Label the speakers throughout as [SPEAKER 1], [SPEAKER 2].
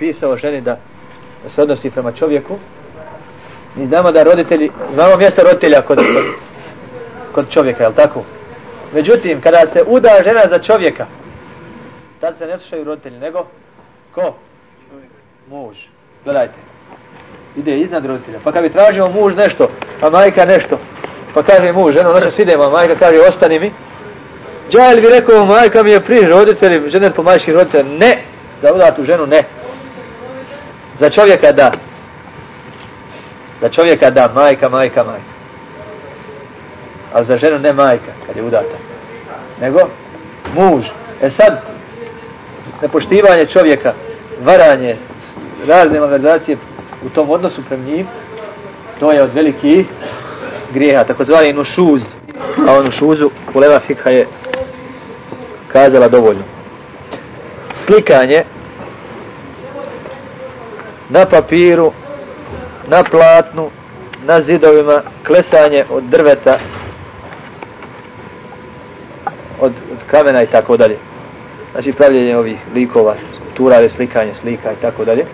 [SPEAKER 1] propisao ženi da, da se odnosi prema čovjeku. Mi znamo da roditelji, znamo mjesto roditelja kod, kod, čovjeka, jel tako? Međutim, kada se uda žena za čovjeka, tad se ne slušaju roditelji, nego ko? Muž. Gledajte. Ide iznad roditelja. Pa kad bi tražio muž nešto, a majka nešto, pa kaže muž, ženo, noćas idemo, a majka kaže, ostani mi. Džajl bi rekao, majka mi je prije roditelji, žene po majših roditelja. Ne, za udatu ženu, ne. Za čovjeka da. Za čovjeka da, majka, majka, majka. A za ženu ne majka, kad je udata. Nego, muž. E sad, nepoštivanje čovjeka, varanje, razne malverzacije u tom odnosu prema njim, to je od velikih grijeha, takozvani nušuz, a onu šuzu u leva fikha je kazala dovoljno. Slikanje na papiru, na platnu, na zidovima, klesanje od drveta, od, od kamena i tako dalje. Znači pravljenje ovih likova, skulptura, slikanje slika i tako dalje.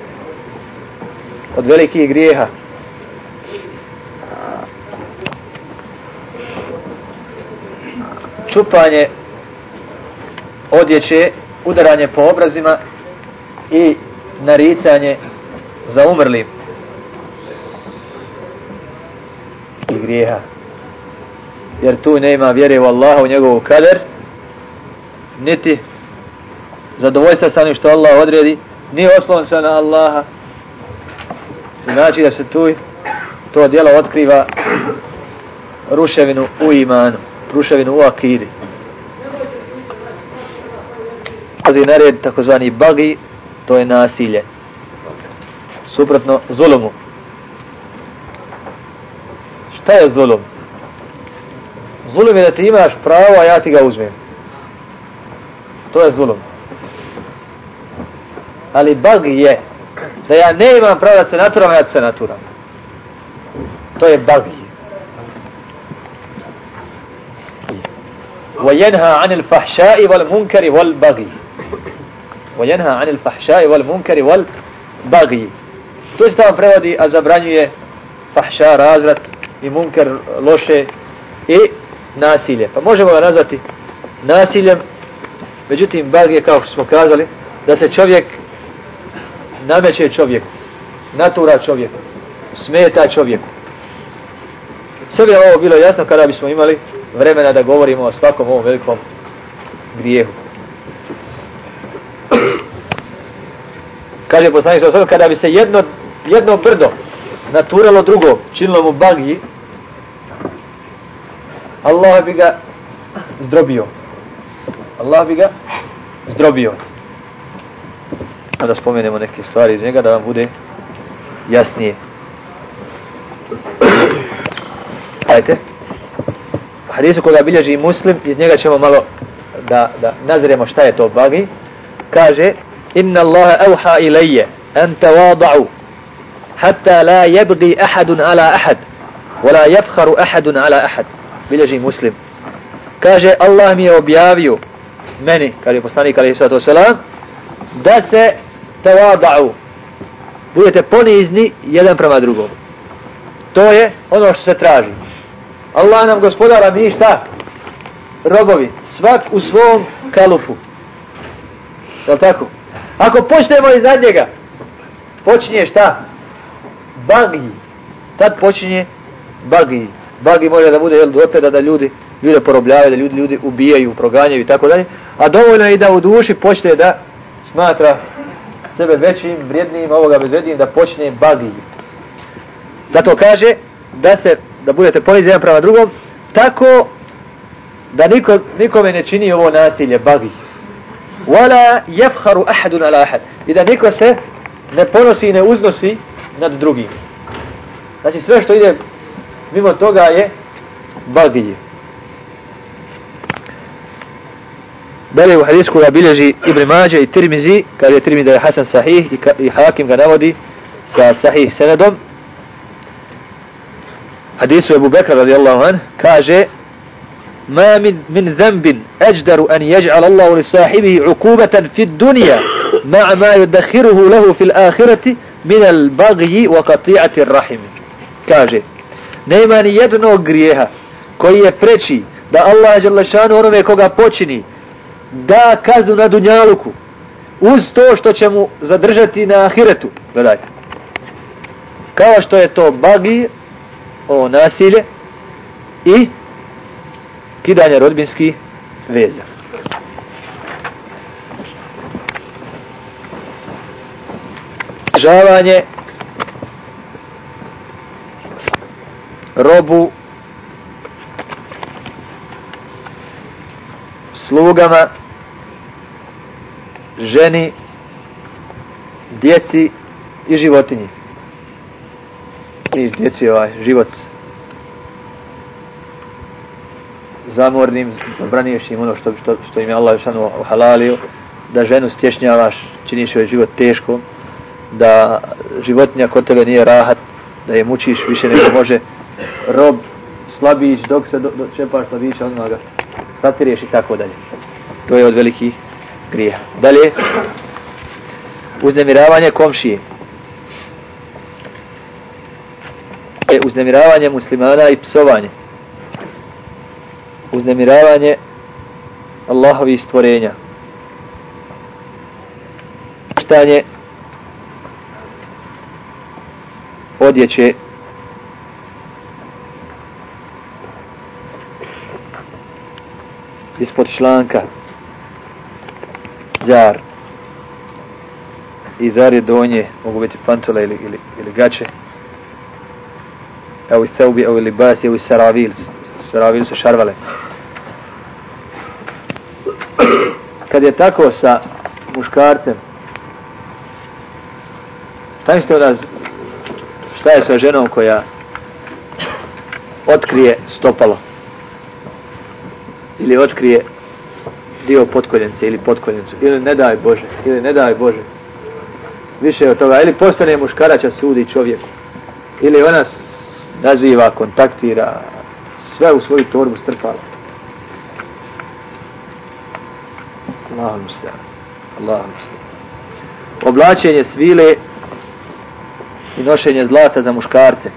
[SPEAKER 1] Od velikih grijeha. Čupanje odjeće, udaranje po obrazima i naricanje za umrli i grijeha. Jer tu nema vjere u Allaha, u njegovu kader, niti zadovoljstva sa onim što Allah odredi, ni oslon se na Allaha. To znači da se tu to djelo otkriva ruševinu u imanu, ruševinu u akidi. Pazi na red takozvani bagi, to je nasilje Suprotno zulumu. Šta je zulum? Zulum je da ti imaš pravo, a ja ti ga uzmem. To je zulum. Ali bagi je da ja ne imam pravo da se naturam, a ja se naturam. To je bagi. وينهى عن الفحشاء والمنكر والبغي وينهى عن الفحشاء والمنكر والبغي to se tamo prevodi a zabranjuje fahša, razvrat i munker loše i nasilje. Pa možemo ga nazvati nasiljem. Međutim bag je kao što smo kazali da se čovjek nameće čovjeku natura čovjeku smeta čovjeku. Sve je ovo bilo jasno kada bismo imali vremena da govorimo o svakom ovom velikom grijehu. Kaže poslanik sa osvrlo, kada bi se jedno, jedno brdo naturalo drugo, činilo mu bagi, Allah bi ga zdrobio. Allah bi ga zdrobio. A da spomenemo neke stvari iz njega da vam bude jasnije. Ajte. Hadisu koga bilježi muslim, iz njega ćemo malo da, da nazremo šta je to bagi. Kaže, inna Allahe evha ilaje, en tevada'u, hatta la yabghi ahadun ala ahad wa la yafkharu ahadun ala ahad. Bilježi muslim. Kaže Allah mi je objavio meni kaže poslanik alejhi salatu vesselam da se tawadau budete ponizni jedan prema drugom. To je ono što se traži. Allah nam gospodara mi šta? Robovi svak u svom kalufu je li tako? Ako počnemo iz njega počinje šta? Bagi. Tad počinje bagi. Bagi može da bude jel, dote da, da ljudi ljude porobljavaju, da ljudi ljudi ubijaju, proganjaju i tako dalje. A dovoljno je i da u duši počne da smatra sebe većim, vrijednijim, ovoga bezvrednijim, da počne bagi. Zato kaže da se da budete ponizni jedan prema drugom, tako da niko, nikome ne čini ovo nasilje, bagi wala yafkharu ahadun ala ahad i da niko se ne ponosi i ne uznosi nad drugim znači sve što ide mimo toga je bagije Dalje u hadisku koga bilježi Ibn Mađe i Tirmizi, kada je Tirmizi da je Hasan sahih i, i Hakim ga navodi sa sahih senedom. Hadisu Ebu Bekra radijallahu an kaže ما من من ذنب أجدر أن يجعل الله لصاحبه عقوبة في الدنيا ma ma yudakhiruhu lahu fil ahireti min al bagji wa qati'ati rahim kaže nema ni jednog grijeha koji je preči da Allah Đerlešanu onome koga počini da kaznu na dunjaluku uz to što će mu zadržati na ahiretu. Gledajte. Kao što je to bagi o nasilje i kidanje rodbinskih veza. Žavanje robu slugama ženi djeci i životinji. I djeci ovaj život zamornim zabraniješ im ono što, što, što im je Allah šanu halalio da ženu stješnjavaš činiš joj život teško da životinja kod tebe nije rahat da je mučiš više nego može rob slabić dok se do, do, čepaš slabića odmah ga satiriješ i tako dalje. To je od velikih grija dalje uznemiravanje komšije. Je uznemiravanje muslimana i psovanje. Uznemiravanje Allahovi stvorenja. Štanje odjeće ispod članka. Zar. I zar je donje mogu biti pantole ili, ili, ili gače? Evo i theubi evo i libas evo i saravil. Saravil su šarvale. Kad je tako sa muškarcem šta ste onda šta je sa ženom koja otkrije stopalo? Ili otkrije dio potkoljence ili potkoljencu ili ne daj Bože ili ne daj Bože. Više od toga. Ili postane muškaraća sudi čovjeku ili ona naziva, kontaktira sve u svoju torbu strpala. Allahu muslim Allahu muslim oblačenje svile i nošenje zlata za muškarce.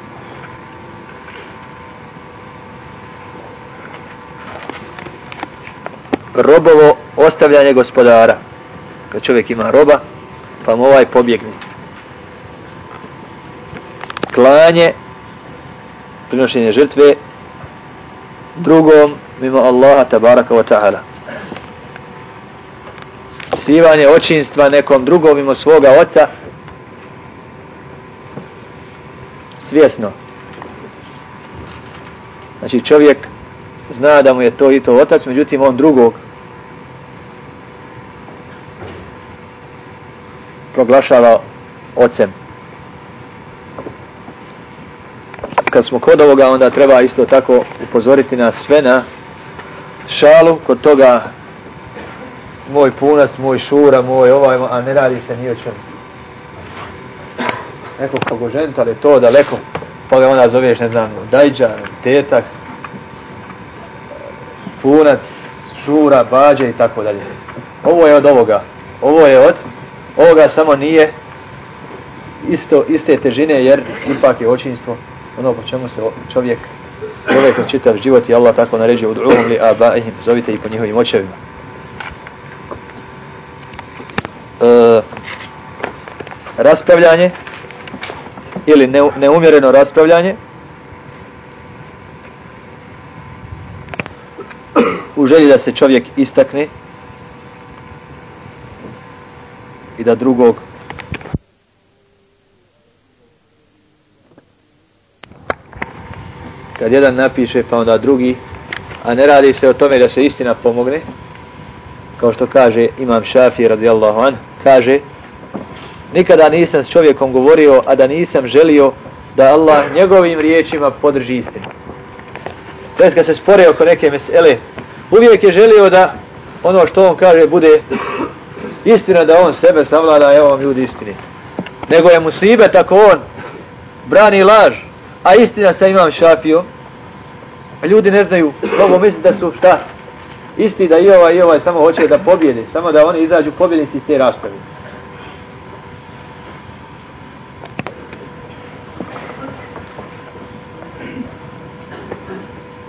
[SPEAKER 1] Robovo ostavljanje gospodara. Kad čovjek ima roba, pa mu ovaj pobjegne. Klanje, prinošenje žrtve, drugom, mimo Allaha tabaraka wa ta'ala. Sivanje očinstva nekom drugom mimo svoga oca, svjesno. Znači čovjek zna da mu je to i to otac, međutim on drugog proglašava ocem. Kad smo kod ovoga, onda treba isto tako upozoriti nas sve na šalu, kod toga moj punac, moj šura, moj ovaj, a ne radi se ni o čem. Neko pogožent, ali to daleko, pa ga onda zoveš, ne znam, dajđa, tetak, punac, šura, bađe i tako dalje. Ovo je od ovoga. Ovo je od ovoga samo nije isto iste težine jer ipak je očinstvo ono po čemu se čovjek zove kroz čitav život i Allah tako naređe u drugom li abaihim zovite i po njihovim očevima e, raspravljanje ili ne, neumjereno raspravljanje u želji da se čovjek istakne i da drugog kad jedan napiše pa onda drugi a ne radi se o tome da se istina pomogne kao što kaže imam šafi radijallahu an kaže nikada nisam s čovjekom govorio a da nisam želio da Allah njegovim riječima podrži istinu. To je kad se spore oko neke mesele uvijek je želio da ono što on kaže bude istina da on sebe savlada, evo vam ljudi istini. Nego je musibet ako on brani laž, a istina sa imam šafio, a ljudi ne znaju, mogu misliti da su šta? Isti da i ovaj i ovaj samo hoće da pobjede, samo da oni izađu pobjednici iz te rasprave.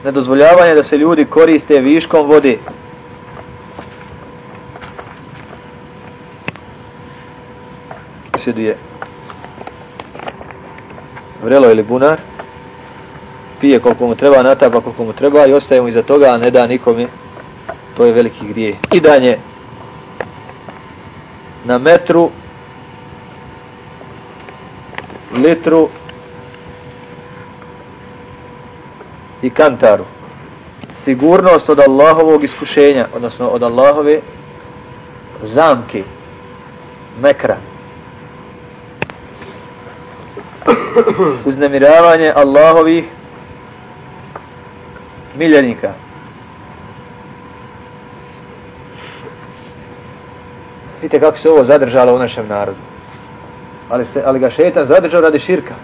[SPEAKER 1] Nedozvoljavanje da se ljudi koriste viškom vode. Sjeduje vrelo ili bunar, pije koliko mu treba, natapa koliko mu treba i ostaje mu iza toga, a ne da nikome, to je veliki grije. Kidanje na metru, litru i kantaru. Sigurnost od Allahovog iskušenja, odnosno od Allahove zamke, mekra. Uznemiravanje Allahovih miljenika. Vidite kako se ovo zadržalo u našem narodu. Ali, se, ali ga šetan zadržao radi širka.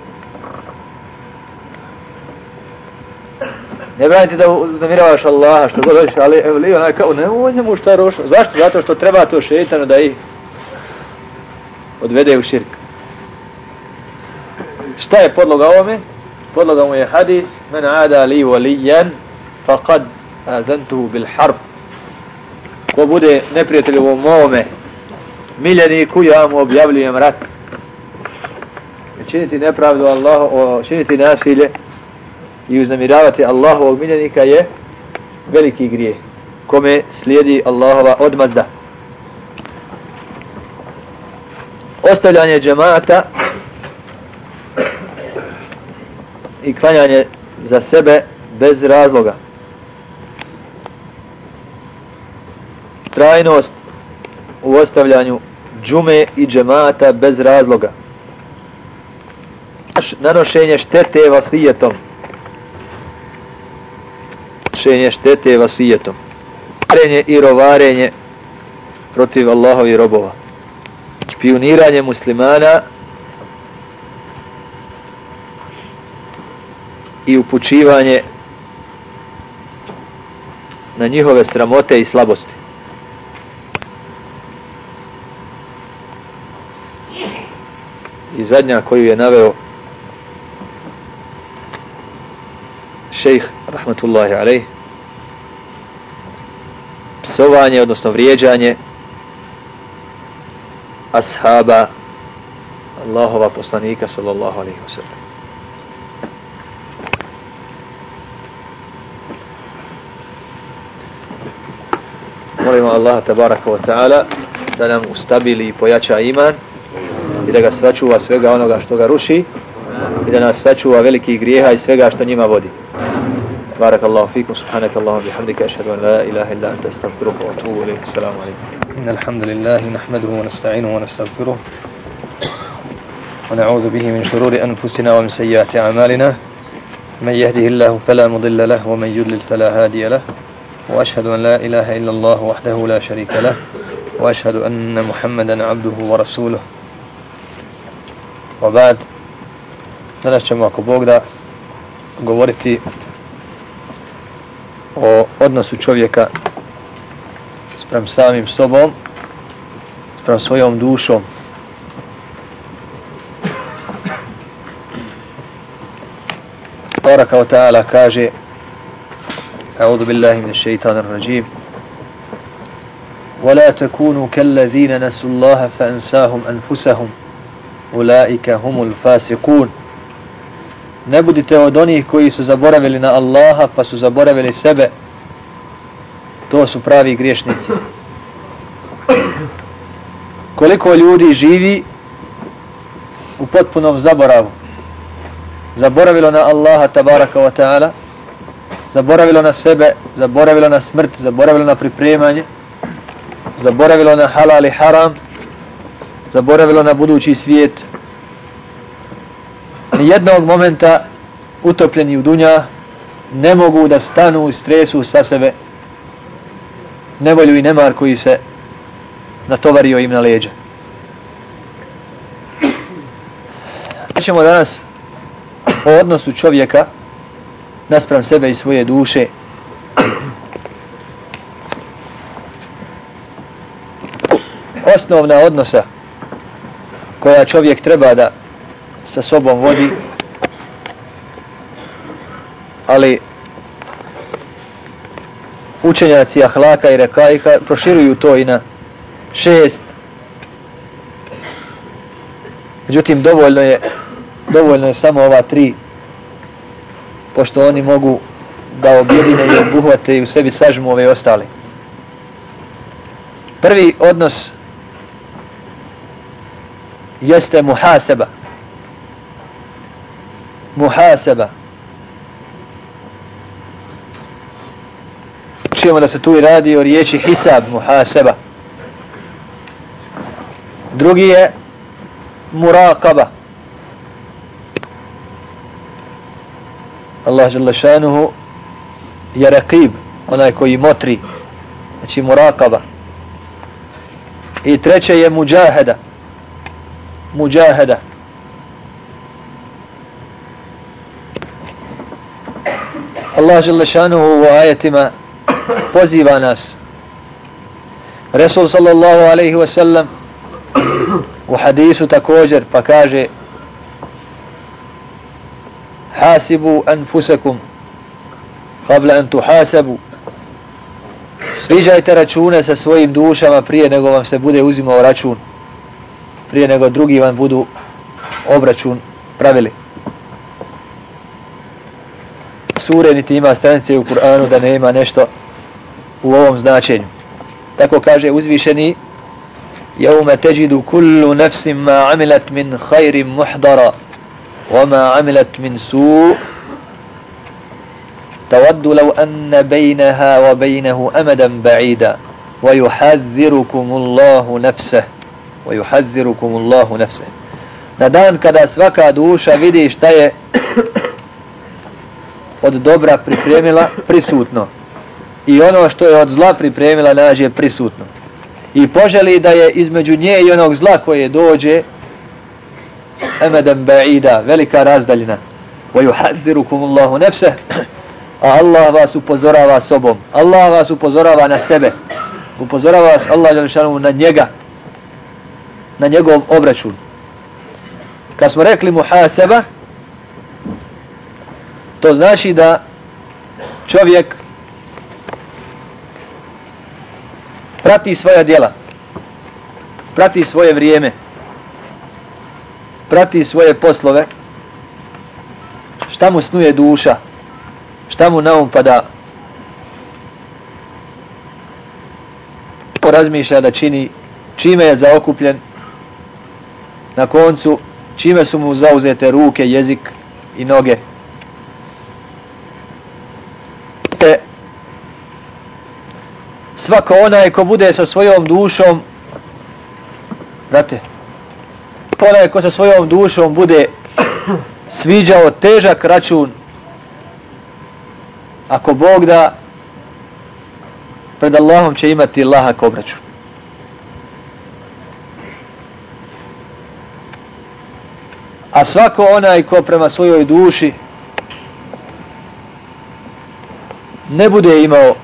[SPEAKER 1] Ne branite da uznemiravaš Allaha što god hoćeš, ali evo li onaj kao, ne u njemu šta rošlo. Zašto? Zato što treba to šeitanu da ih odvede u širk. Šta je podloga ovome? Podloga mu je hadis, men ada li valijan, faqad azantuhu bil harb. Ko bude neprijatelj u mome, miljeniku, ja mu objavljujem rat. Činiti nepravdu Allahu, činiti nasilje, i uznamiravati Allahovog miljenika je veliki grije kome slijedi Allahova odmazda. Ostavljanje džemata i klanjanje za sebe bez razloga. Trajnost u ostavljanju džume i džemata bez razloga. Nanošenje štete vasijetom nanošenje štete vasijetom. parenje i rovarenje protiv Allahovi robova. Špioniranje muslimana i upućivanje na njihove sramote i slabosti. I zadnja koju je naveo šejh rahmatullahi alejhi, psovanje odnosno vrijeđanje ashaba Allahova poslanika sallallahu alejhi ve sallam. Molimo Allaha tabaraka wa ta'ala da nam ustabili i pojača iman i da ga sačuva svega onoga što ga ruši i da nas sačuva velikih grijeha i svega što njima vodi. بارك الله فيكم سبحانك اللهم بحمدك أشهد أن لا إله إلا أنت أستغفرك وأتوب إليك. السلام عليكم.
[SPEAKER 2] إن الحمد لله نحمده ونستعينه ونستغفره ونعوذ به من شرور أنفسنا ومن سيئات أعمالنا. من يهده الله فلا مضل له ومن يضلل فلا هادي له. وأشهد أن لا إله إلا الله وحده لا شريك له. وأشهد أن محمدا عبده ورسوله. وبعد Danas ćemo ako govoriti o odnosu čovjeka sprem samim sobom, sprem svojom dušom. Baraka wa ta'ala kaže أعوذ بالله من الشيطان الرجيم ولا تكونوا كالذين نسوا الله فأنساهم أنفسهم أولئك هم الفاسقون ne budite od onih koji su zaboravili na Allaha pa su zaboravili sebe. To su pravi griješnici. Koliko ljudi živi u potpunom zaboravu? Zaboravilo na Allaha tabaraka wa ta'ala zaboravilo na sebe zaboravilo na smrt zaboravilo na pripremanje zaboravilo na halal i haram zaboravilo na budući svijet ni jednog momenta utopljeni u dunja ne mogu da stanu i stresu sa sebe nevolju i nemar koji se natovario im na leđa. ćemo danas o odnosu čovjeka naspram sebe i svoje duše osnovna odnosa koja čovjek treba da sa sobom vodi ali
[SPEAKER 1] učenjaci ahlaka i rekaika proširuju to i na šest. Međutim, dovoljno je, dovoljno je samo ova tri, pošto oni mogu da objedine i obuhvate i u sebi sažmu ove ostale. Prvi odnos jeste muhaseba. Muhaseba. Čujemo da se tu i radi o riječi hisab, muhaseba. Drugi je murakaba. Allah žele šanuhu je rakib, onaj koji motri. Znači murakaba. I treće je muđaheda. Muđaheda. Allah žele šanuhu u ajetima poziva nas. Resul sallallahu alaihi wasallam u hadisu također pa kaže hasibu anfusakum qabla an tuhasabu. Sviđajte račune sa svojim dušama prije nego vam se bude uzimao račun. Prije nego drugi vam budu obračun pravili sure niti ima stranice u Kur'anu da ne ima nešto u ovom značenju tako kaže uzvišeni يوم تجد كل نفس ما عملت من خير محضرا وما عملت من سوء تود لو أن بينها وبينه أمدا بعيدا ويحذركم الله نفسه ويحذركم الله نفسه na dan kada svaka duša vidi šta je od dobra pripremila prisutno. I ono što je od zla pripremila nađe prisutno. I poželi da je između nje i onog zla koje dođe emedan ba'ida, velika razdaljina. Wa yuhadhirukum Allahu a Allah vas upozorava sobom. Allah vas upozorava na sebe. Upozorava vas Allah Đelešanu na njega. Na njegov obračun. Kad smo rekli muhaseba to znači da čovjek prati svoja djela, prati svoje vrijeme, prati svoje poslove, šta mu snuje duša, šta mu naum pada, porazmišlja da čini, čime je zaokupljen, na koncu, čime su mu zauzete ruke, jezik i noge. Te svako onaj ko bude sa svojom dušom brate onaj ko sa svojom dušom bude sviđao težak račun ako Bog da pred Allahom će imati lahak obračun. A svako onaj ko prema svojoj duši ne bude imao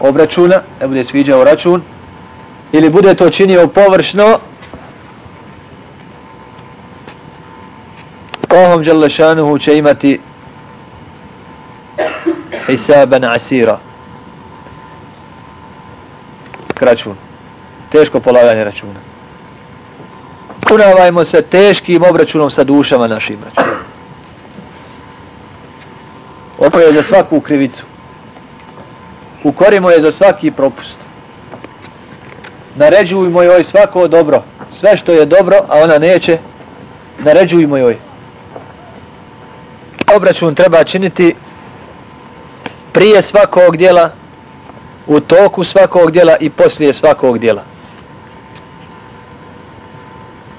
[SPEAKER 1] obračuna, ne bude sviđao račun, ili bude to činio površno, Allahom Đalešanuhu će imati hisaban asira. Račun. Teško polaganje računa. Punavajmo se teškim obračunom sa dušama našim računom. Ovo je za svaku krivicu ukorimo je za svaki propust. Naređujmo joj svako dobro, sve što je dobro, a ona neće, naređujmo joj. Obračun treba činiti prije svakog dijela, u toku svakog dijela i poslije svakog dijela.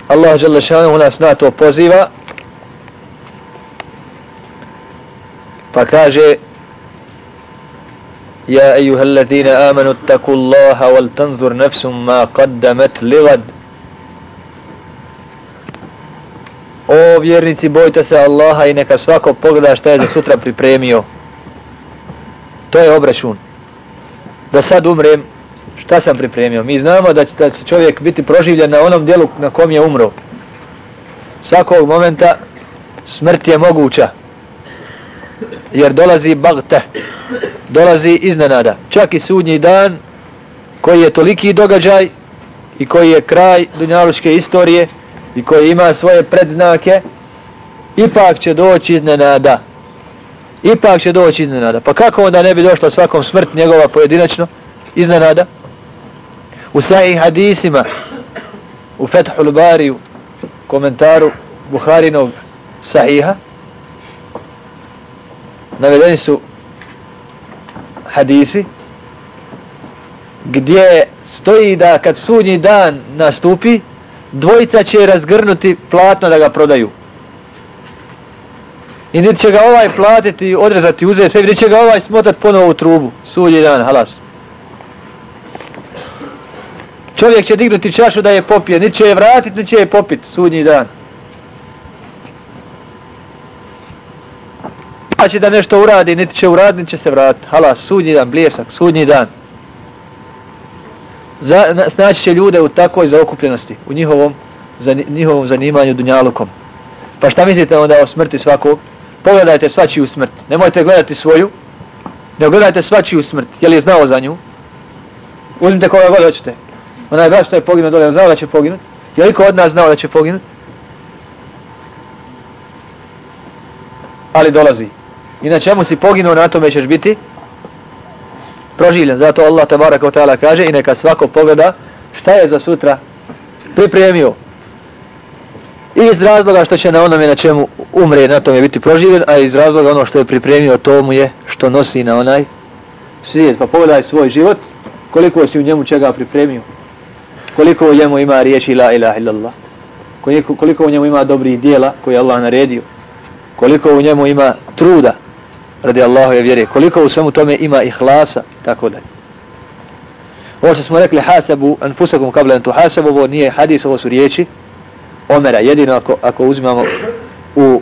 [SPEAKER 1] Allah Đalešanu nas na to poziva, Pa kaže Ja ejuha allazina amanu taku allaha wal tanzur nefsum ma qaddamet ligad O vjernici bojte se Allaha i neka svako pogleda šta je za sutra pripremio. To je obračun. Da sad umrem šta sam pripremio? Mi znamo da će, da će čovjek biti proživljen na onom dijelu na kom je umro. Svakog momenta smrt je moguća. Jer dolazi bagte dolazi iznenada. Čak i sudnji dan koji je toliki događaj i koji je kraj dunjaluške istorije i koji ima svoje predznake, ipak će doći iznenada. Ipak će doći iznenada. Pa kako onda ne bi došla svakom smrt njegova pojedinačno iznenada? U sahih hadisima, u Fethul Bariju, komentaru Buharinov sahiha, navedeni su hadisi gdje stoji da kad sudnji dan nastupi, dvojica će razgrnuti platno da ga prodaju. I niti će ga ovaj platiti, odrezati, uzeti sebi, niti će ga ovaj smotati ponovo u trubu. Sudnji dan, halas. Čovjek će dignuti čašu da je popije, niti će je vratiti, niti će je popiti, sudnji dan. Pa će da nešto uradi, niti će uraditi, niti će se vratiti. Hala, sudnji dan, bljesak, sudnji dan za, snaći će ljude u takvoj zaokupljenosti, u njihovom, za, njihovom zanimanju dunjalukom. Pa šta mislite onda o smrti svakog? Pogledajte svačiju smrt. Nemojte gledati svoju, ne gledajte svačiju smrt. Je li je znao za nju? Uzmite koga god hoćete. Onaj brat što je poginuo dole, znao da će poginuti? Je li ko od nas znao da će poginuti? Ali dolazi. I na čemu si poginuo, na tome ćeš biti proživljen. Zato Allah tabaraka ta'ala kaže i neka svako pogleda šta je za sutra pripremio. I iz razloga što će na onome na čemu umre na tome biti proživljen, a iz razloga ono što je pripremio to mu je što nosi na onaj svijet. Pa pogledaj svoj život, koliko si u njemu čega pripremio. Koliko u njemu ima riječi la ilaha illallah. Koliko, koliko u njemu ima dobrih dijela koje Allah naredio. Koliko u njemu ima truda radi Allahove vjere, koliko u svemu tome ima ihlasa, tako da. Ovo što smo rekli hasabu, anfusakum kabla tu hasabu, ovo nije hadis, ovo su riječi Omera, jedino ako, ako uzimamo u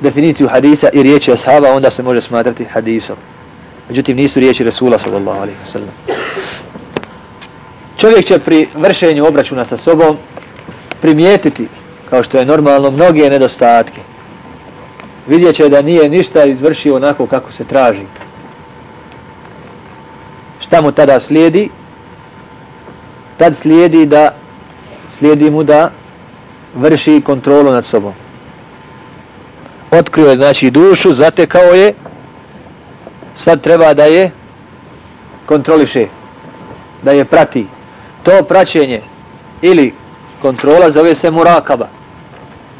[SPEAKER 1] definiciju hadisa i riječi ashaba, onda se može smatrati hadisom. Međutim, nisu riječi Rasula sallallahu alaihi wa sallam. Čovjek će pri vršenju obračuna sa sobom primijetiti, kao što je normalno, mnoge nedostatke vidjet će da nije ništa izvršio onako kako se traži. Šta mu tada slijedi? Tad slijedi da slijedi mu da vrši kontrolu nad sobom. Otkrio je znači dušu, zatekao je, sad treba da je kontroliše, da je prati. To praćenje ili kontrola zove se murakaba.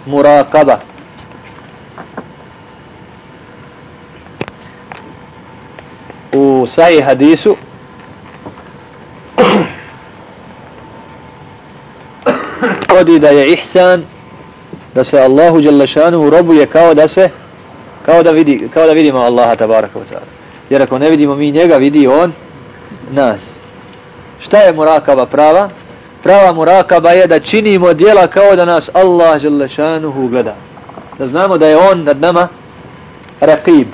[SPEAKER 1] Murakaba. U saji hadisu. Odi da je ihsan da se Allahu Đelešanu robuje kao da se kao da, vidi, kao da vidimo Allaha tabaraka wa ta'ala. Jer ako ne vidimo mi njega vidi on nas. Šta je murakaba prava? Prava murakaba je da činimo dijela kao da nas Allah Đalešanu gleda. Da znamo da je on nad nama raqib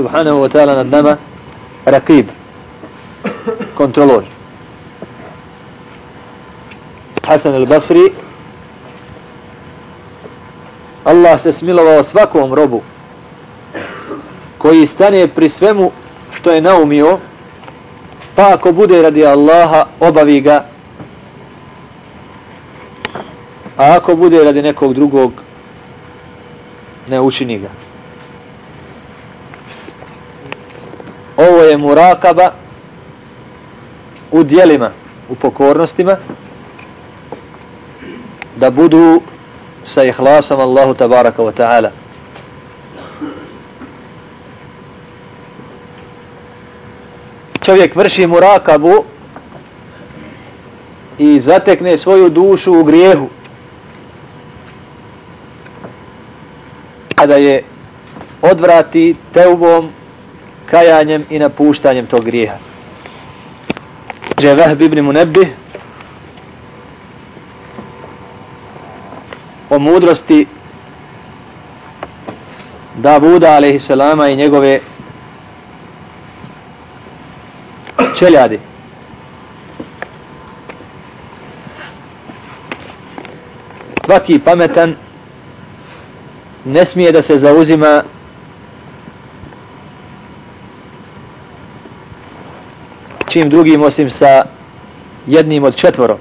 [SPEAKER 1] subhanahu wa ta'ala nad nama rakib kontrolor. Hasan al-Basri Allah se smilovao svakom robu koji stane pri svemu što je naumio pa ako bude radi Allaha obavi ga. A ako bude radi nekog drugog ne učini ga. Ovo je murakaba u dijelima, u pokornostima, da budu sa ihlasom Allahu tabaraka wa ta'ala. Čovjek vrši murakabu i zatekne svoju dušu u grijehu. Kada je odvrati teubom kajanjem i napuštanjem tog grijeha. Kaže Vahb ibn Munebbi o mudrosti Davuda a.s. i njegove čeljadi. Svaki pametan ne smije da se zauzima čim drugim osim sa jednim od četvoro.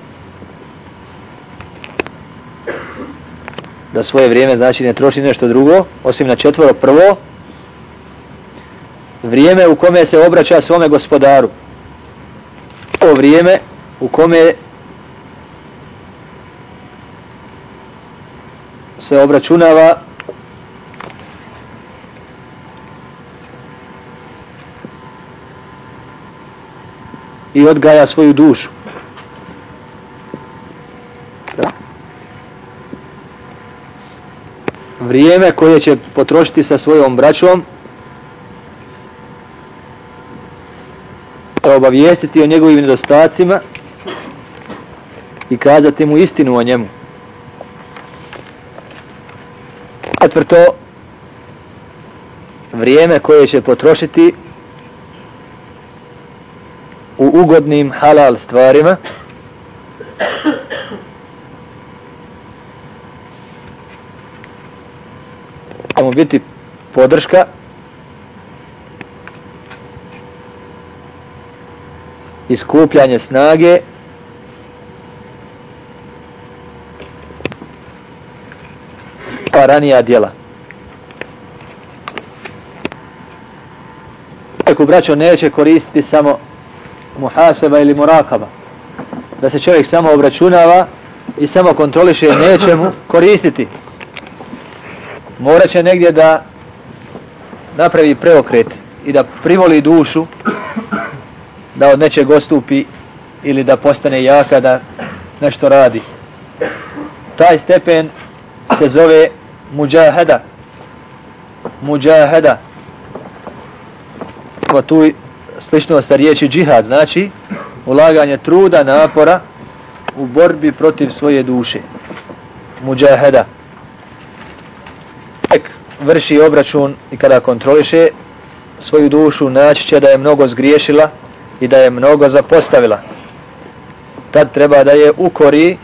[SPEAKER 1] Da svoje vrijeme znači ne troši nešto drugo, osim na četvoro prvo, vrijeme u kome se obraća svome gospodaru. To vrijeme u kome se obračunava i odgaja svoju dušu. Vrijeme koje će potrošiti sa svojom braćom obavijestiti o njegovim nedostacima i kazati mu istinu o njemu. Četvrto, vrijeme koje će potrošiti ugodnim halal stvarima. Će mu biti podrška. Iskupljanje snage. Pa ranija djela. Ako braćo neće koristiti samo muhaseba ili murakaba, da se čovjek samo obračunava i samo kontroliše neće mu koristiti. Morat će negdje da napravi preokret i da privoli dušu da od nečeg ostupi ili da postane jaka da nešto radi. Taj stepen se zove muđaheda. Muđaheda. Ko tu slično sa riječi džihad, znači ulaganje truda, napora u borbi protiv svoje duše. Muđahada. Tek vrši obračun i kada kontroliše svoju dušu, naći će da je mnogo zgriješila i da je mnogo zapostavila. Tad treba da je ukori,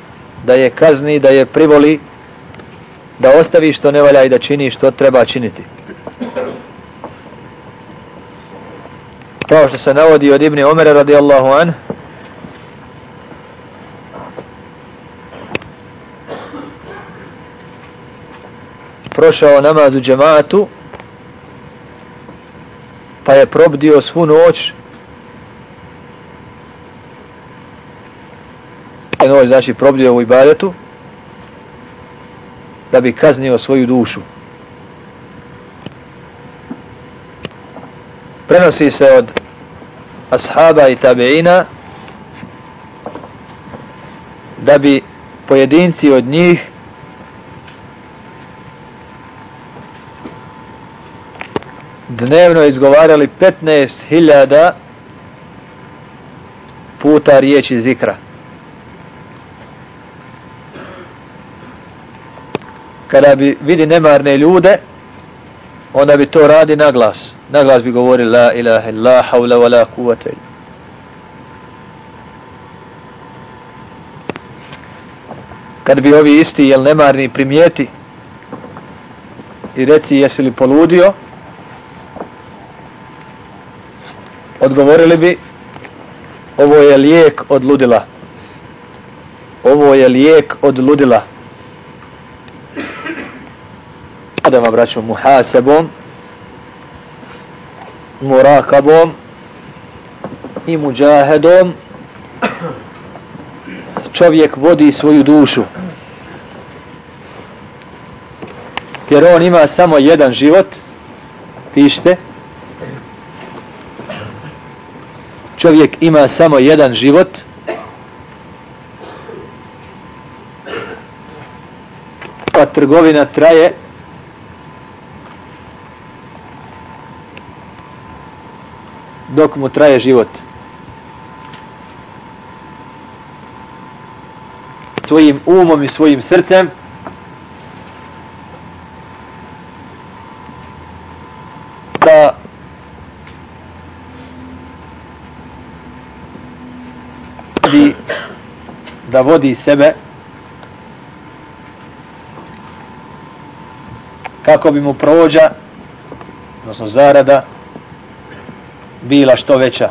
[SPEAKER 1] da je kazni, da je privoli, da ostavi što ne valja i da čini što treba činiti. Kao što se navodi od Ibni Omera radijallahu an, prošao namaz u džematu, pa je probdio svu noć noć znači probdio u ibadetu da bi kaznio svoju dušu. Prenosi se od ashaba i tabeina da bi pojedinci od njih dnevno izgovarali 15.000 puta riječi zikra. kada bi vidi nemarne ljude, onda bi to radi na glas. Na glas bi govori la ilaha illa hawla wa la kuvata illa. Kad bi ovi isti jel nemarni primijeti i reci jesi li poludio, odgovorili bi ovo je lijek od ludila. Ovo je lijek od ludila adama braću muhasebom murakabom i muđahedom čovjek vodi svoju dušu. Jer on ima samo jedan život pište, čovjek ima samo jedan život pa trgovina traje dok mu traje život. Svojim umom i svojim srcem da vodi, da vodi sebe kako bi mu prođa odnosno zarada bila što veća.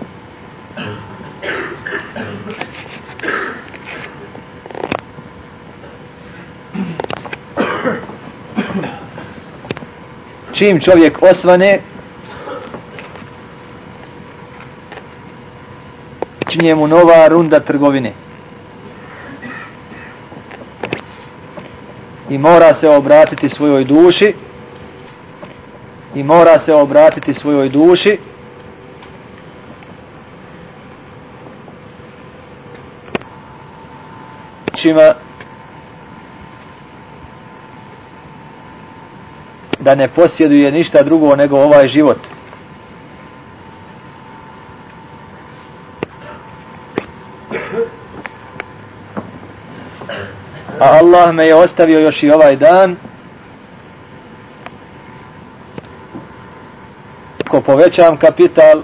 [SPEAKER 1] Čim čovjek osvane, počinje mu nova runda trgovine. I mora se obratiti svojoj duši, i mora se obratiti svojoj duši, riječima da ne posjeduje ništa drugo nego ovaj život. A Allah me je ostavio još i ovaj dan ko povećam kapital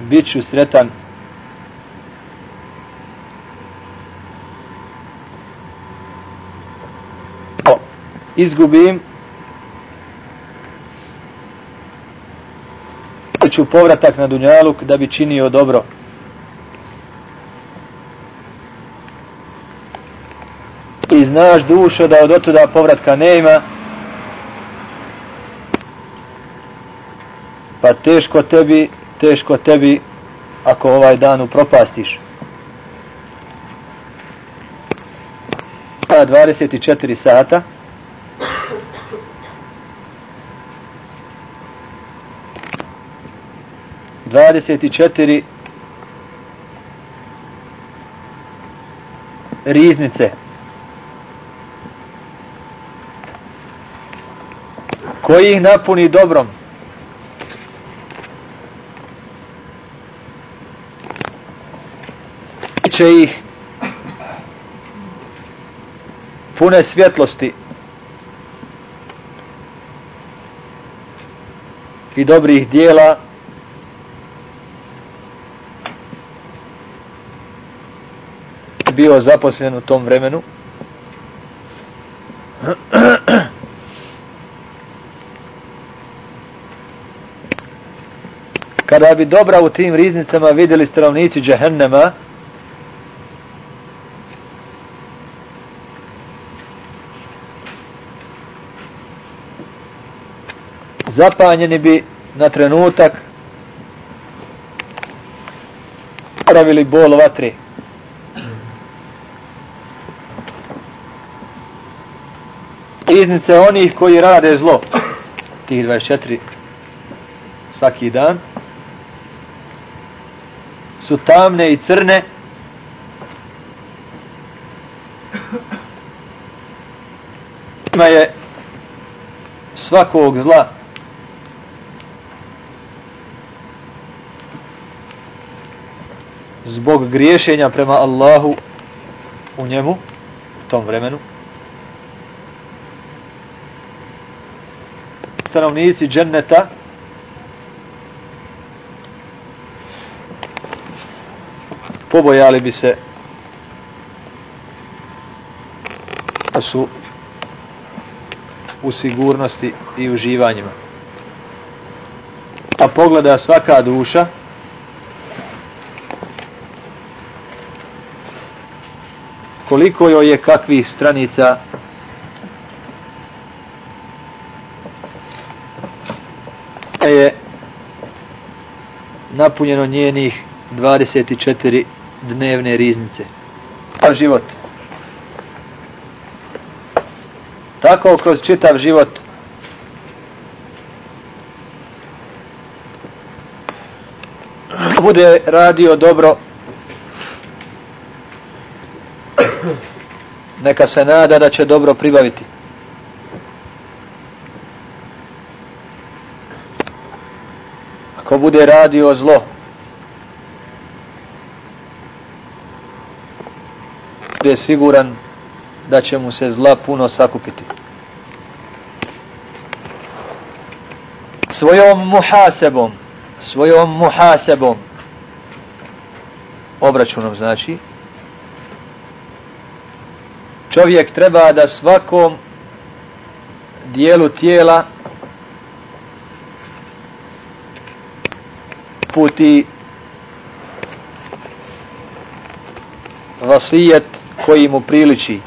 [SPEAKER 1] bit ću sretan izgubim ću povratak na Dunjaluk da bi činio dobro. I znaš dušo da od otuda povratka nema, pa teško tebi, teško tebi ako ovaj dan upropastiš. Pa 24 sata, 24 riznice. Koji ih napuni dobrom? Će ih pune svjetlosti i dobrih dijela bio zaposlen u tom vremenu. Kada bi dobra u tim riznicama vidjeli stanovnici džehennema, zapanjeni bi na trenutak pravili bol vatre. Iznice onih koji rade zlo. Tih 24 svaki dan su tamne i crne. Ima je svakog zla. Zbog griješenja prema Allahu u njemu u tom vremenu. Stanovnici dženneta pobojali bi se da su u sigurnosti i uživanjima. A pogleda svaka duša koliko joj je kakvih stranica je napunjeno njenih 24 dnevne riznice. Pa život. Tako kroz čitav život bude radio dobro neka se nada da će dobro pribaviti. Ko bude radio zlo. Je siguran da će mu se zla puno sakupiti. Svojom muhasebom svojom muhasebom obračunom znači čovjek treba da svakom dijelu tijela uputi vasijet koji mu priliči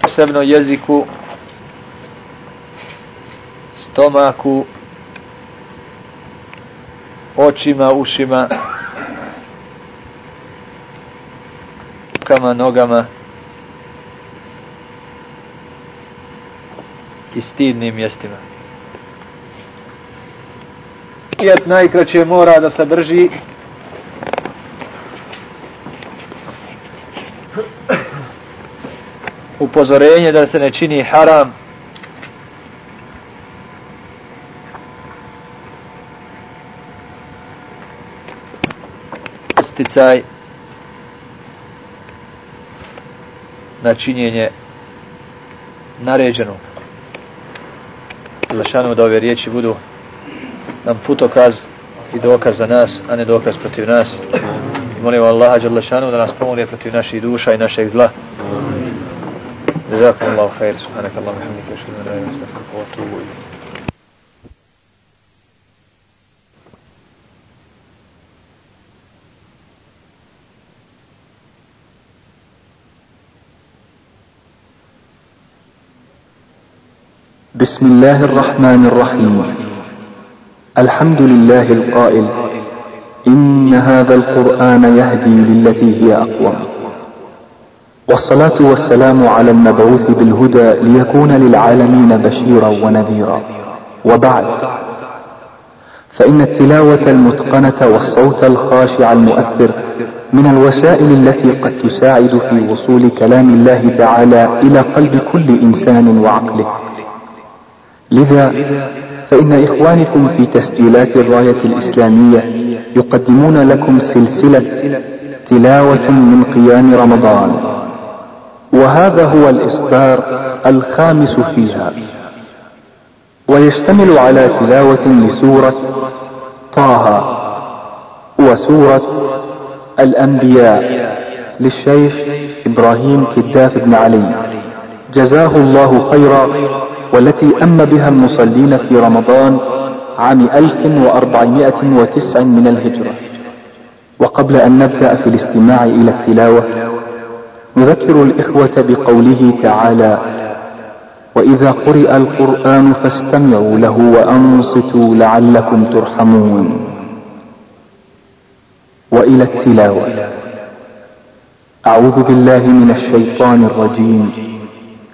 [SPEAKER 2] posebno jeziku, stomaku, očima, ušima, rukama, nogama i stidnim mjestima. Ijet najkraće mora da sadrži upozorenje da se ne čini haram sticaj na činjenje naređenog. Lašanu da ove riječi budu nam putokaz i dokaz za nas, a ne dokaz protiv nas. I molimo Allaha Đalešanu da nas pomogne protiv naših duša i našeg zla. جزاكم الله خير سبحانك اللهم وبحمدك اشهد ان لا اله الا انت استغفرك واتوب اليك
[SPEAKER 3] بسم الله الرحمن الرحيم الحمد لله القائل إن هذا القرآن يهدي للتي هي أقوم. والصلاة والسلام على المبعوث بالهدى ليكون للعالمين بشيرا ونذيرا. وبعد فإن التلاوة المتقنة والصوت الخاشع المؤثر من الوسائل التي قد تساعد في وصول كلام الله تعالى إلى قلب كل إنسان وعقله. لذا فإن إخوانكم في تسجيلات الراية الإسلامية يقدمون لكم سلسلة تلاوة من قيام رمضان. وهذا هو الإصدار الخامس فيها. ويشتمل على تلاوة لسورة طه وسورة الأنبياء للشيخ إبراهيم كداف بن علي. جزاه الله خيرا. والتي أم بها المصلين في رمضان عام 1409 من الهجرة. وقبل أن نبدأ في الاستماع إلى التلاوة نذكر الإخوة بقوله تعالى وإذا قرئ القرآن فاستمعوا له وأنصتوا لعلكم ترحمون. وإلى التلاوة. أعوذ بالله من الشيطان الرجيم.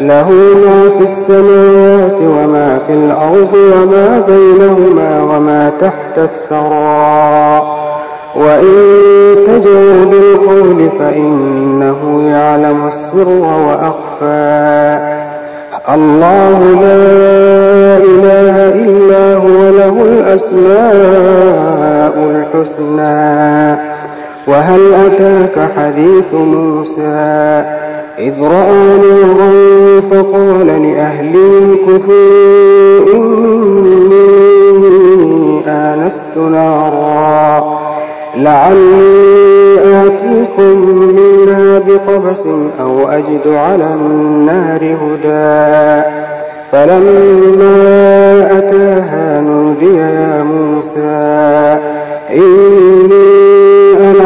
[SPEAKER 4] له ما في السماوات وما في الأرض وما بينهما وما تحت الثرى. وإن تجعوا بالقول فإنه يعلم السر وأخفى. الله لا إله إلا هو له الأسماء الحسنى. وهل أتاك حديث موسى؟ إذ رأى نورا فقال لأهله كفوا إني آنست نارا. لعلي آتيكم منها بقبس أو أجد على النار هدى. فلما أتاها نودي يا موسى إني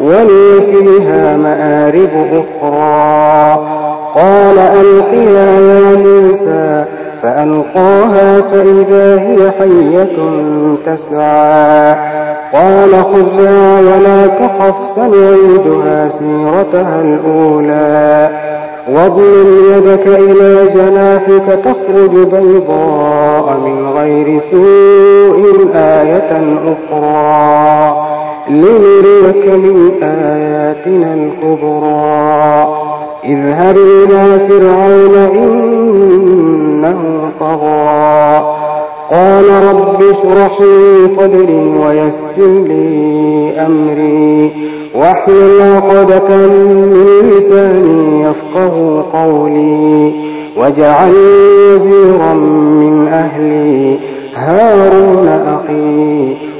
[SPEAKER 4] ولي فيها مآرب أخرى. قال ألقيا يا موسى فألقاها فإذا هي حية تسعى. قال خذها ولا تخف سنعيدها سيرتها الأولى. واضمن يدك إلى جناحك تخرج بيضاء من غير سوء آية أخرى. لنريك من آياتنا الكبرى. اذهب إلى فرعون إنه طغى. قال رب اشرح لي صدري ويسر لي أمري. واحلل عقدة من لساني يفقه قولي. واجعل وزيرا من أهلي هارون أخي.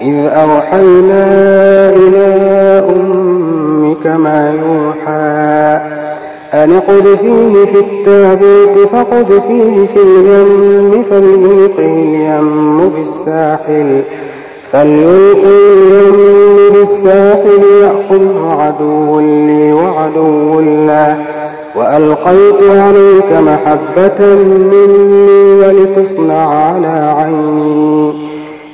[SPEAKER 4] إذ أوحينا إلى أمك ما يوحى أن اقذفيه في التابوت فقذفيه في اليم فليلقي اليم بالساحل فليلقي اليم بالساحل يأخذه عدو لي وعدو له وألقيت عليك محبة مني ولتصنع على عيني.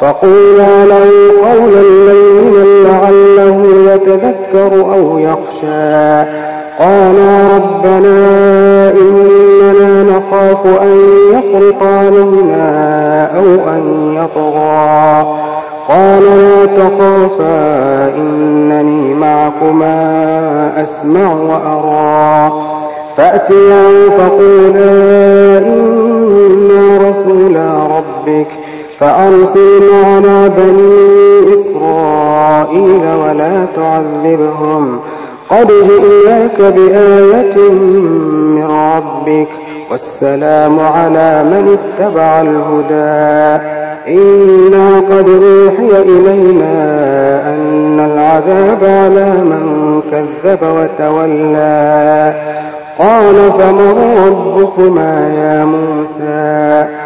[SPEAKER 4] فقولا له قولا لينا لعله يتذكر أو يخشى. قالا ربنا إننا نخاف أن يفرط علينا أو أن يطغى. قال لا تخافا إنني معكما أسمع وأرى. فأتياه فقولا إنا رسولا ربك. فأرسل معنا بني إسرائيل ولا تعذبهم. قد جئناك بآية من ربك والسلام على من اتبع الهدى. إنا قد أوحي إلينا أن العذاب على من كذب وتولى. قال فمن ربكما يا موسى؟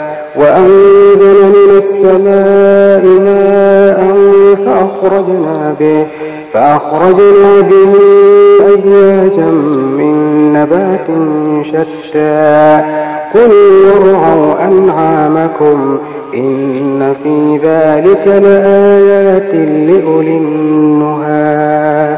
[SPEAKER 4] وأنزل من السماء ماء فأخرجنا به فأخرجنا به أزواجا من نبات شتى. كلوا وارعوا أنعامكم إن في ذلك لآيات لأولي النهى.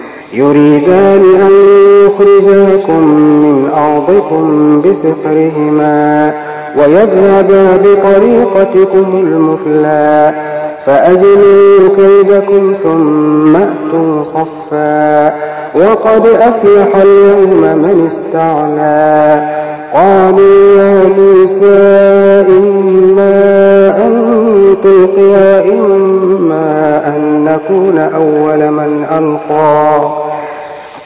[SPEAKER 4] يريدان أن يخرجاكم من أرضكم بسحرهما ويذهبا بطريقتكم المثلى فأجملوا كيدكم ثم أتوا صفا وقد أفلح اليوم من استعلى قالوا يا موسى إما أن تلقي وإما أن نكون أول من ألقى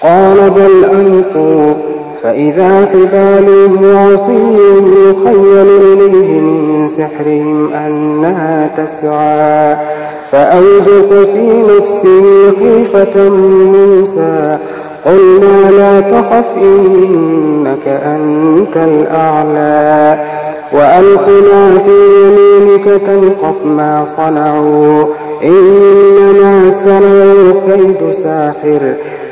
[SPEAKER 4] قال بل ألقوا فإذا حبالهم وعصيهم يخيل إليه من سحرهم أنها تسعى فأوجس في نفسه خيفة موسى قلنا لا تخف إنك أنت الأعلى وألق ما في يمينك تلقف ما صنعوا إنما صنعوا كيد ساحر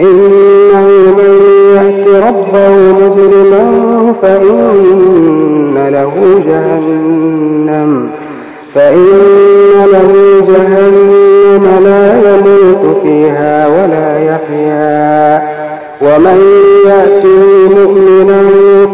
[SPEAKER 4] إنه من يأت ربه مجرما فإن له جهنم فإن له جهنم لا يموت فيها ولا يحيا. ومن يأتي مؤمنا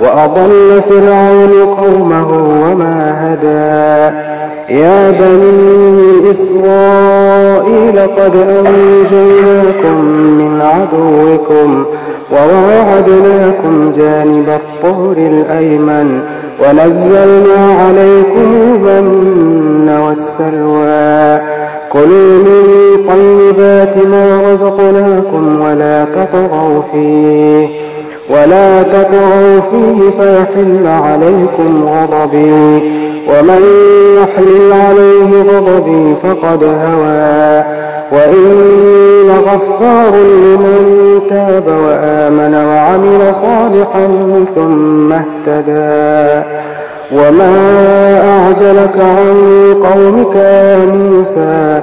[SPEAKER 4] وأضل فرعون قومه وما هدى. يا بني إسرائيل قد أنجيناكم من عدوكم وواعدناكم جانب الطهر الأيمن ونزلنا عليكم المن والسلوى. كلوا من طيبات ما رزقناكم ولا تطغوا فيه. ولا تطغوا فيه فيحل عليكم غضبي ومن يحلل عليه غضبي فقد هوى وإن غفار لمن تاب وآمن وعمل صالحا ثم اهتدى وما أعجلك عن قومك يا موسى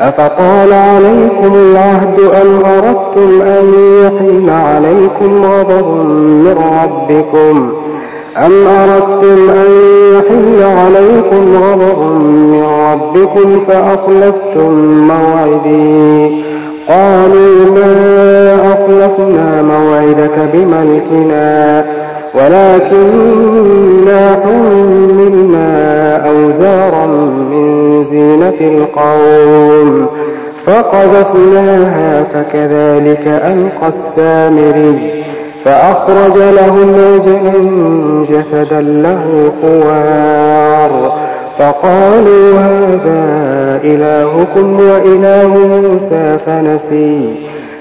[SPEAKER 4] أفطال عليكم العهد أم أردتم أن يحل عليكم غضب من ربكم؟ أم أردتم أن يحل عليكم غضب من ربكم فأخلفتم موعدي؟ قالوا ما أخلفنا موعدك بملكنا. ولكننا حملنا أوزارا من زينة القوم فقذفناها فكذلك ألقى السامري فأخرج لهم عجلا جسدا له خوار فقالوا هذا إلهكم وإله موسى فنسي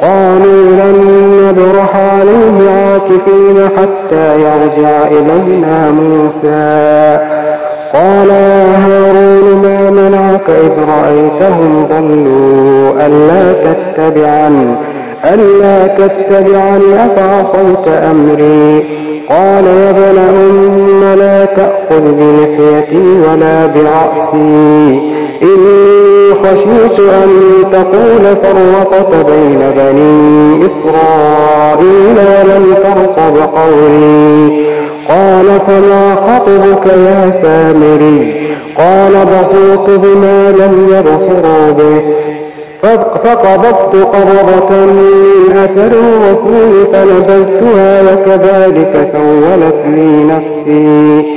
[SPEAKER 4] قالوا لن نبرح عليه عاكفين حتى يرجع إلينا موسى. قال يا هارون ما منعك إذ رأيتهم ضلوا؟ ألا تتبعن ألا تتبعن؟ أفعصيت أمري؟ قال يا ابن أم لا تأخذ بلحيتي ولا برأسي. إني خشيت أن تقول فرقت بين بني إسرائيل ولم ترقب قولي قال فما خطبك يا سامري؟ قال بصرت بما لم يبصروا به. فقبضت قبضة من أثر الرسول فنبذتها وكذلك سولت لي نفسي.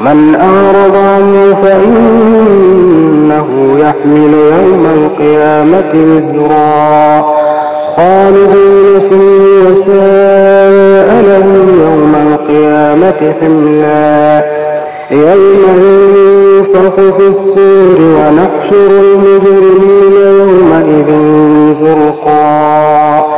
[SPEAKER 4] من أعرض عنه فإنه يحمل يوم القيامة وزرا. خالدين فيه وساء لهم يوم القيامة حملا. يوم ينفخ في السور ونحشر المجرمين يومئذ زرقا.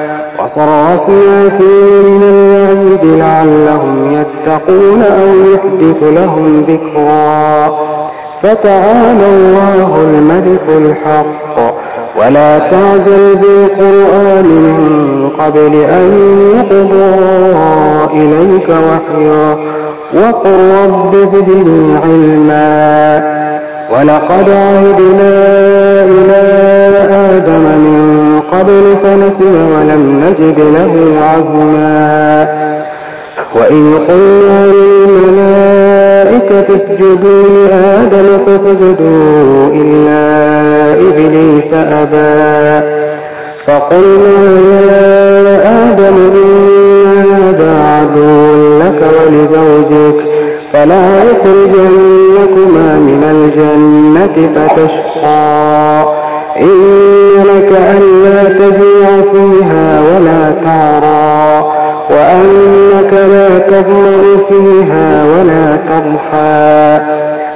[SPEAKER 4] وصرفنا فيه من الوعيد لعلهم يتقون أو يحدث لهم ذكرا. فتعالى الله الملك الحق. ولا تعجل بالقرآن من قبل أن يقضى إليك وحيا. وقل رب زدني علما. ولقد عهدنا إلى آدم من قبل فنسي ولم نجد له عزما. وإن قلنا للملائكة اسجدوا لآدم فسجدوا إلا إبليس أبى. فقلنا يا آدم إن هذا عدو لك ولزوجك فلا يخرجنكما من الجنة فتشقى. إن لك ألا تجوع فيها ولا تعرى وأنك لا تظمأ فيها ولا تضحى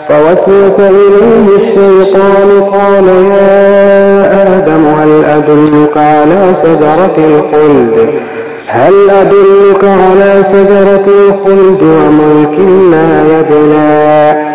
[SPEAKER 4] فوسوس إليه الشيطان قال يا آدم هل أدلك على شجرة الخلد؟ هل أدلك على شجرة الخلد وملك لا يبلى؟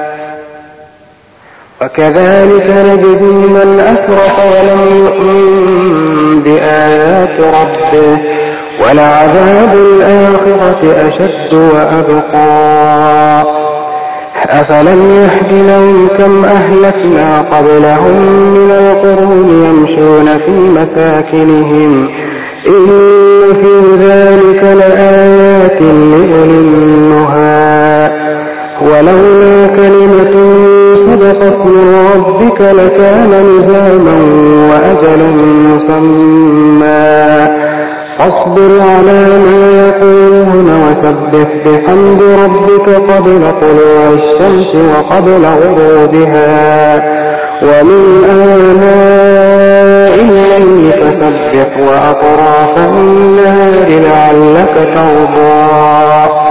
[SPEAKER 4] وكذلك نجزي من أسرف ولم يؤمن بآيات ربه ولعذاب الآخرة أشد وأبقى. أفلم يهد لهم كم أهلكنا قبلهم من القرون يمشون في مساكنهم إن في ذلك لآيات لأولي النهى. ولولا كلمة سبقت من ربك لكان لزاما وأجلا مسمى. فاصبر على ما يقولون وسبح بحمد ربك قبل طلوع الشمس وقبل غروبها. ومن آناء الليل فسبح وأطراف النهار لعلك ترضى.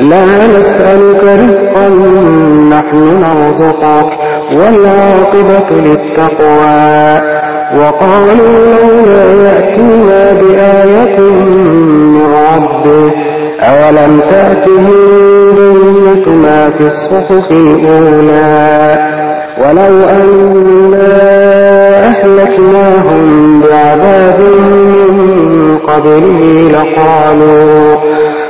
[SPEAKER 4] لا نسألك رزقا نحن نرزقك والعاقبة للتقوى. وقالوا لولا يأتينا بآية من ربه أولم تأتهم بينة ما في الصحف الأولى؟ ولو أنا أهلكناهم بعذاب من قبله لقالوا